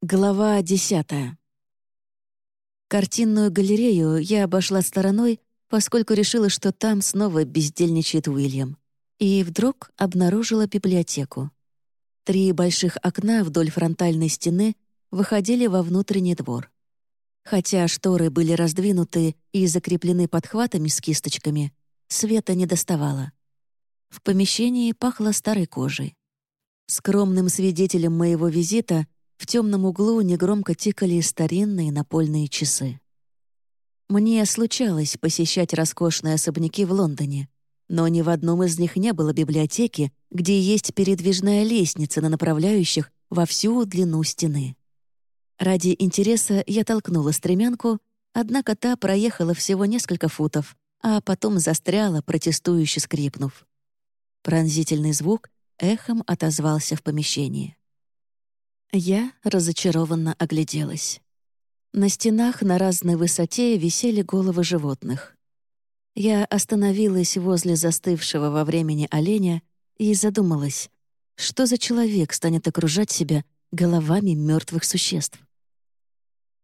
Глава десятая. Картинную галерею я обошла стороной, поскольку решила, что там снова бездельничает Уильям. И вдруг обнаружила библиотеку. Три больших окна вдоль фронтальной стены выходили во внутренний двор. Хотя шторы были раздвинуты и закреплены подхватами с кисточками, света не доставало. В помещении пахло старой кожей. Скромным свидетелем моего визита — в темном углу негромко тикали старинные напольные часы. Мне случалось посещать роскошные особняки в Лондоне, но ни в одном из них не было библиотеки, где есть передвижная лестница на направляющих во всю длину стены. Ради интереса я толкнула стремянку, однако та проехала всего несколько футов, а потом застряла, протестующе скрипнув. Пронзительный звук эхом отозвался в помещении. Я разочарованно огляделась. На стенах на разной высоте висели головы животных. Я остановилась возле застывшего во времени оленя и задумалась, что за человек станет окружать себя головами мертвых существ.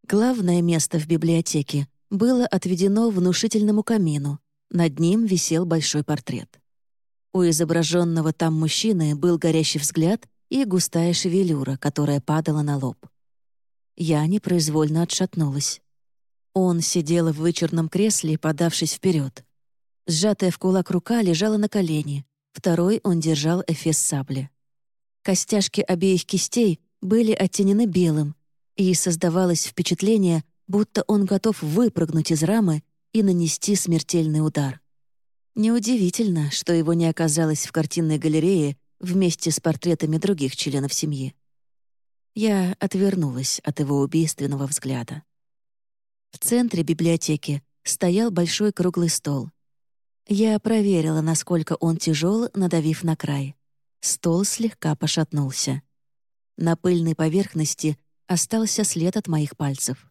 Главное место в библиотеке было отведено внушительному камину. Над ним висел большой портрет. У изображенного там мужчины был горящий взгляд и густая шевелюра, которая падала на лоб. Я непроизвольно отшатнулась. Он сидел в вычурном кресле, подавшись вперед. Сжатая в кулак рука лежала на колене, второй он держал эфес сабли. Костяшки обеих кистей были оттенены белым, и создавалось впечатление, будто он готов выпрыгнуть из рамы и нанести смертельный удар. Неудивительно, что его не оказалось в картинной галерее вместе с портретами других членов семьи. Я отвернулась от его убийственного взгляда. В центре библиотеки стоял большой круглый стол. Я проверила, насколько он тяжел, надавив на край. Стол слегка пошатнулся. На пыльной поверхности остался след от моих пальцев.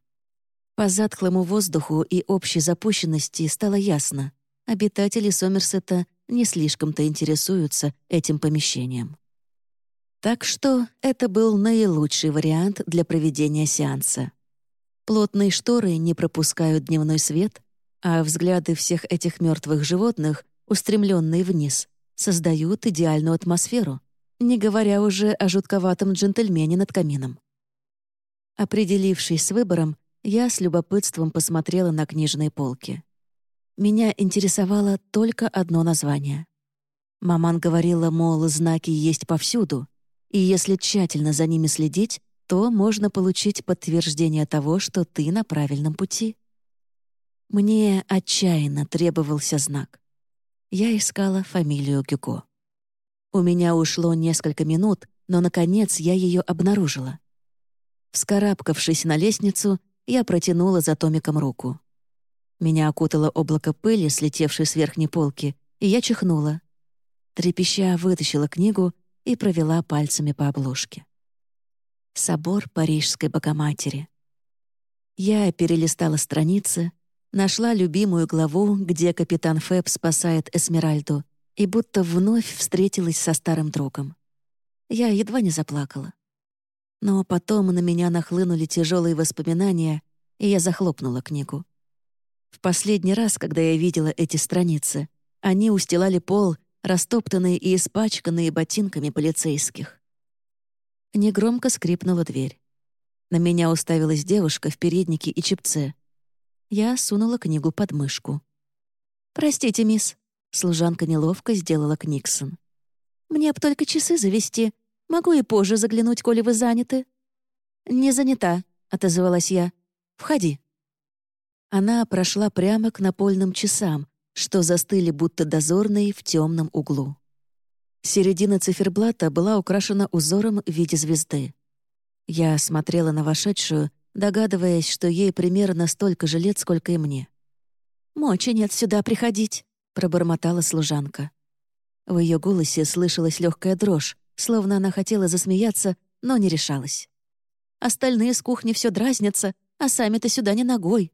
По затхлому воздуху и общей запущенности стало ясно. Обитатели Сомерсета не слишком-то интересуются этим помещением. Так что это был наилучший вариант для проведения сеанса. Плотные шторы не пропускают дневной свет, а взгляды всех этих мертвых животных, устремленные вниз, создают идеальную атмосферу, не говоря уже о жутковатом джентльмене над камином. Определившись с выбором, я с любопытством посмотрела на книжные полки. Меня интересовало только одно название. Маман говорила, мол, знаки есть повсюду, и если тщательно за ними следить, то можно получить подтверждение того, что ты на правильном пути. Мне отчаянно требовался знак. Я искала фамилию Гюго. У меня ушло несколько минут, но, наконец, я ее обнаружила. Вскарабкавшись на лестницу, я протянула за томиком руку. Меня окутало облако пыли, слетевшей с верхней полки, и я чихнула. Трепеща вытащила книгу и провела пальцами по обложке. Собор Парижской Богоматери. Я перелистала страницы, нашла любимую главу, где капитан Фэб спасает Эсмеральду, и будто вновь встретилась со старым другом. Я едва не заплакала. Но потом на меня нахлынули тяжелые воспоминания, и я захлопнула книгу. В последний раз, когда я видела эти страницы, они устилали пол, растоптанные и испачканные ботинками полицейских. Негромко скрипнула дверь. На меня уставилась девушка в переднике и чепце. Я сунула книгу под мышку. «Простите, мисс», — служанка неловко сделала Книксон. «Мне б только часы завести. Могу и позже заглянуть, коли вы заняты». «Не занята», — отозвалась я. «Входи». Она прошла прямо к напольным часам, что застыли будто дозорные в темном углу. Середина циферблата была украшена узором в виде звезды. Я смотрела на вошедшую, догадываясь, что ей примерно столько же лет, сколько и мне. «Мочи нет сюда приходить», — пробормотала служанка. В ее голосе слышалась легкая дрожь, словно она хотела засмеяться, но не решалась. «Остальные с кухни все дразнятся, а сами-то сюда не ногой.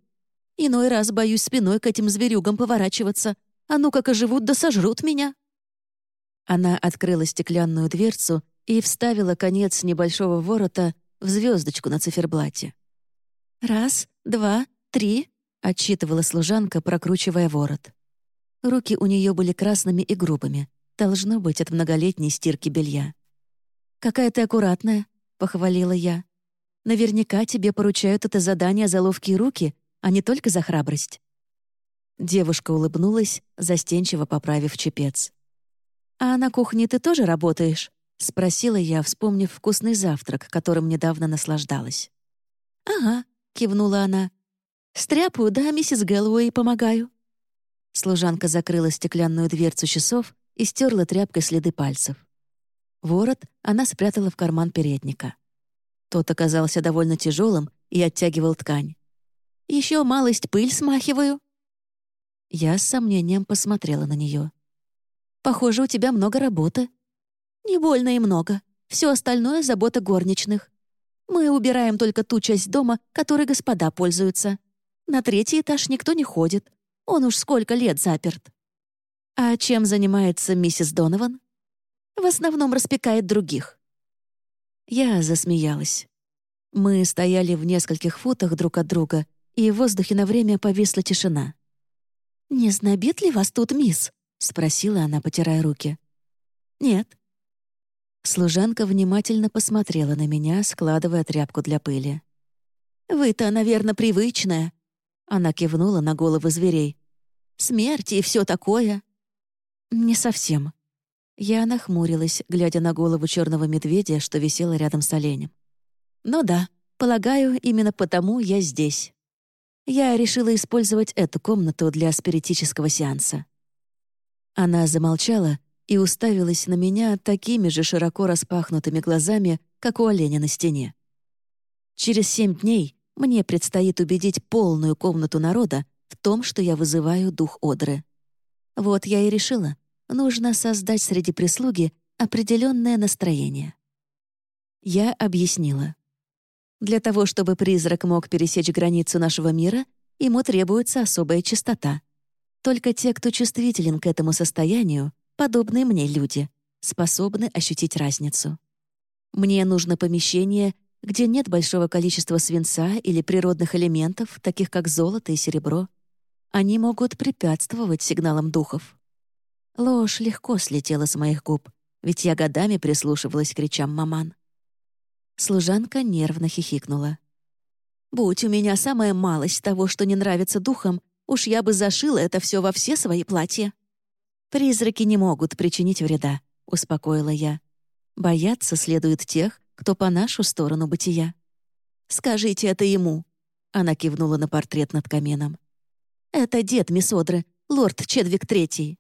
Иной раз боюсь спиной к этим зверюгам поворачиваться. А ну как оживут да сожрут меня!» Она открыла стеклянную дверцу и вставила конец небольшого ворота в звездочку на циферблате. «Раз, два, три», — отчитывала служанка, прокручивая ворот. Руки у нее были красными и грубыми. Должно быть от многолетней стирки белья. «Какая ты аккуратная», — похвалила я. «Наверняка тебе поручают это задание за ловкие руки, а не только за храбрость». Девушка улыбнулась, застенчиво поправив чепец. «А на кухне ты тоже работаешь?» — спросила я, вспомнив вкусный завтрак, которым недавно наслаждалась. «Ага», — кивнула она. «Стряпаю, да, миссис Гэллоуэй, помогаю». Служанка закрыла стеклянную дверцу часов и стерла тряпкой следы пальцев. Ворот она спрятала в карман передника. Тот оказался довольно тяжелым и оттягивал ткань. Еще малость пыль смахиваю». Я с сомнением посмотрела на нее. «Похоже, у тебя много работы». «Не больно и много. Все остальное — забота горничных. Мы убираем только ту часть дома, которой господа пользуются. На третий этаж никто не ходит. Он уж сколько лет заперт». «А чем занимается миссис Донован?» В основном распекает других». Я засмеялась. Мы стояли в нескольких футах друг от друга, и в воздухе на время повисла тишина. «Не знобит ли вас тут, мисс?» — спросила она, потирая руки. «Нет». Служанка внимательно посмотрела на меня, складывая тряпку для пыли. «Вы-то, наверное, привычная». Она кивнула на головы зверей. «Смерть и все такое». «Не совсем», я нахмурилась, глядя на голову черного медведя, что висела рядом с оленем. «Ну да, полагаю, именно потому я здесь. Я решила использовать эту комнату для спиритического сеанса». Она замолчала и уставилась на меня такими же широко распахнутыми глазами, как у оленя на стене. Через семь дней мне предстоит убедить полную комнату народа в том, что я вызываю дух Одры. Вот я и решила — нужно создать среди прислуги определенное настроение. Я объяснила. Для того, чтобы призрак мог пересечь границу нашего мира, ему требуется особая чистота. Только те, кто чувствителен к этому состоянию, подобные мне люди, способны ощутить разницу. Мне нужно помещение, где нет большого количества свинца или природных элементов, таких как золото и серебро. Они могут препятствовать сигналам духов. Ложь легко слетела с моих губ, ведь я годами прислушивалась к речам маман. Служанка нервно хихикнула. «Будь у меня самая малость того, что не нравится духам, уж я бы зашила это все во все свои платья». «Призраки не могут причинить вреда», — успокоила я. «Бояться следует тех, кто по нашу сторону бытия». «Скажите это ему», — она кивнула на портрет над камином. «Это дед Мисодры, лорд Чедвик Третий.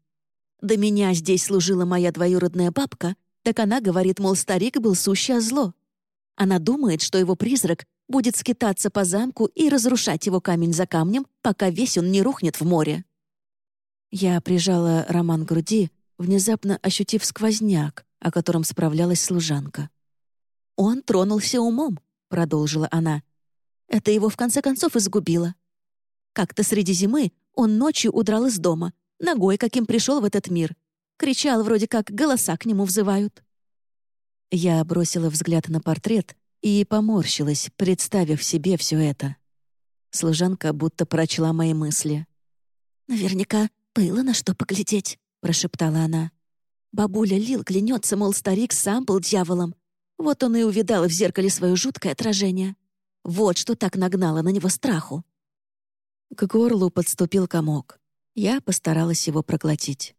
До меня здесь служила моя двоюродная бабка, так она говорит, мол, старик был сущее зло. Она думает, что его призрак будет скитаться по замку и разрушать его камень за камнем, пока весь он не рухнет в море. Я прижала роман к груди, внезапно ощутив сквозняк, о котором справлялась служанка. «Он тронулся умом», — продолжила она. «Это его в конце концов изгубило. Как-то среди зимы он ночью удрал из дома, ногой каким пришел в этот мир. Кричал вроде как, голоса к нему взывают. Я бросила взгляд на портрет и поморщилась, представив себе все это. Служанка будто прочла мои мысли. «Наверняка было на что поглядеть», — прошептала она. Бабуля Лил клянется, мол, старик сам был дьяволом. Вот он и увидал в зеркале свое жуткое отражение. Вот что так нагнало на него страху. К горлу подступил комок. Я постаралась его проглотить.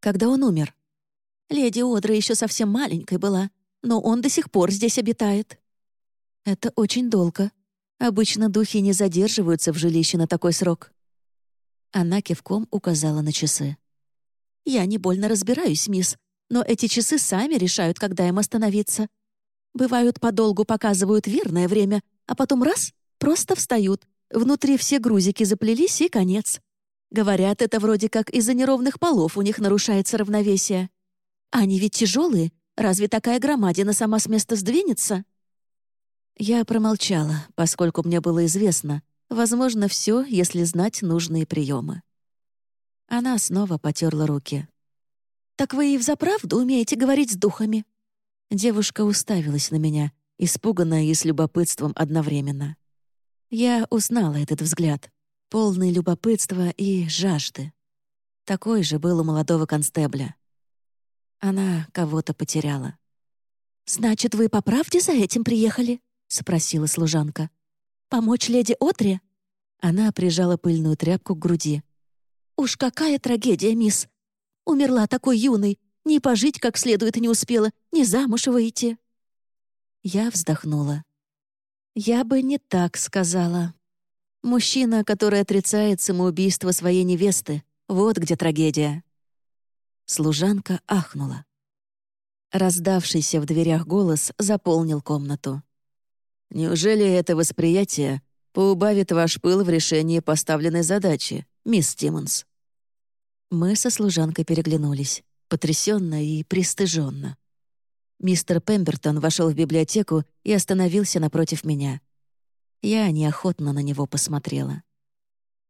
Когда он умер? Леди Одра еще совсем маленькой была, но он до сих пор здесь обитает. Это очень долго. Обычно духи не задерживаются в жилище на такой срок. Она кивком указала на часы. «Я не больно разбираюсь, мисс, но эти часы сами решают, когда им остановиться. Бывают, подолгу показывают верное время, а потом раз — просто встают. Внутри все грузики заплелись, и конец. Говорят, это вроде как из-за неровных полов у них нарушается равновесие. Они ведь тяжелые. Разве такая громадина сама с места сдвинется? Я промолчала, поскольку мне было известно, возможно, все, если знать нужные приемы. Она снова потерла руки. «Так вы и взаправду умеете говорить с духами?» Девушка уставилась на меня, испуганная и с любопытством одновременно. Я узнала этот взгляд, полный любопытства и жажды. Такой же был у молодого констебля. Она кого-то потеряла. «Значит, вы по правде за этим приехали?» — спросила служанка. «Помочь леди Отре?» Она прижала пыльную тряпку к груди. «Уж какая трагедия, мисс! Умерла такой юной, ни пожить как следует не успела, ни замуж выйти». Я вздохнула. «Я бы не так сказала. Мужчина, который отрицает самоубийство своей невесты, вот где трагедия». Служанка ахнула. Раздавшийся в дверях голос заполнил комнату. «Неужели это восприятие поубавит ваш пыл в решении поставленной задачи, мисс Тиммонс?» Мы со служанкой переглянулись, потрясенно и пристыженно. Мистер Пембертон вошел в библиотеку и остановился напротив меня. Я неохотно на него посмотрела.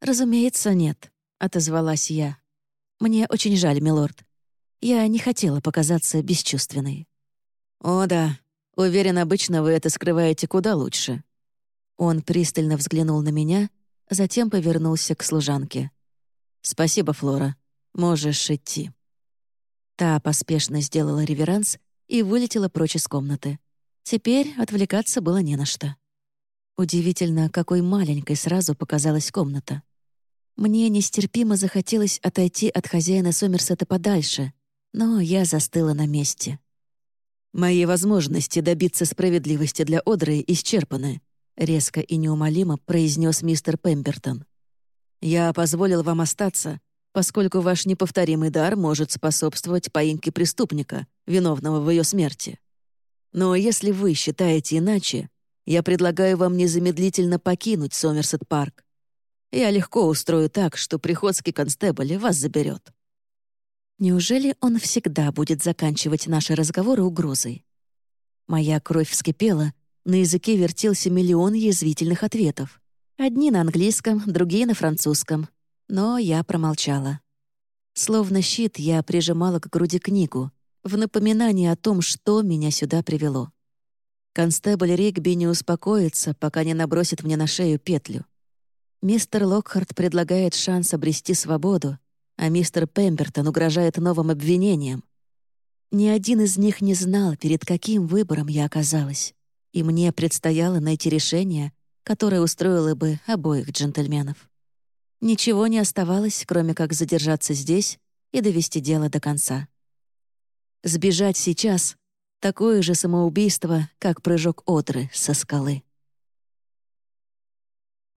«Разумеется, нет», — отозвалась я. «Мне очень жаль, милорд. Я не хотела показаться бесчувственной. «О да, уверен, обычно вы это скрываете куда лучше». Он пристально взглянул на меня, затем повернулся к служанке. «Спасибо, Флора. Можешь идти». Та поспешно сделала реверанс и вылетела прочь из комнаты. Теперь отвлекаться было не на что. Удивительно, какой маленькой сразу показалась комната. Мне нестерпимо захотелось отойти от хозяина Сомерсета подальше, но я застыла на месте. «Мои возможности добиться справедливости для Одры исчерпаны», — резко и неумолимо произнес мистер Пембертон. «Я позволил вам остаться, поскольку ваш неповторимый дар может способствовать поимке преступника, виновного в ее смерти. Но если вы считаете иначе, я предлагаю вам незамедлительно покинуть Сомерсет-парк. Я легко устрою так, что приходский констебль вас заберет. Неужели он всегда будет заканчивать наши разговоры угрозой? Моя кровь вскипела, на языке вертелся миллион язвительных ответов. Одни на английском, другие на французском. Но я промолчала. Словно щит я прижимала к груди книгу, в напоминание о том, что меня сюда привело. Констебль Ригби не успокоится, пока не набросит мне на шею петлю. Мистер Локхарт предлагает шанс обрести свободу, а мистер Пембертон угрожает новым обвинением. Ни один из них не знал, перед каким выбором я оказалась, и мне предстояло найти решение, которое устроило бы обоих джентльменов. Ничего не оставалось, кроме как задержаться здесь и довести дело до конца. Сбежать сейчас — такое же самоубийство, как прыжок Одры со скалы.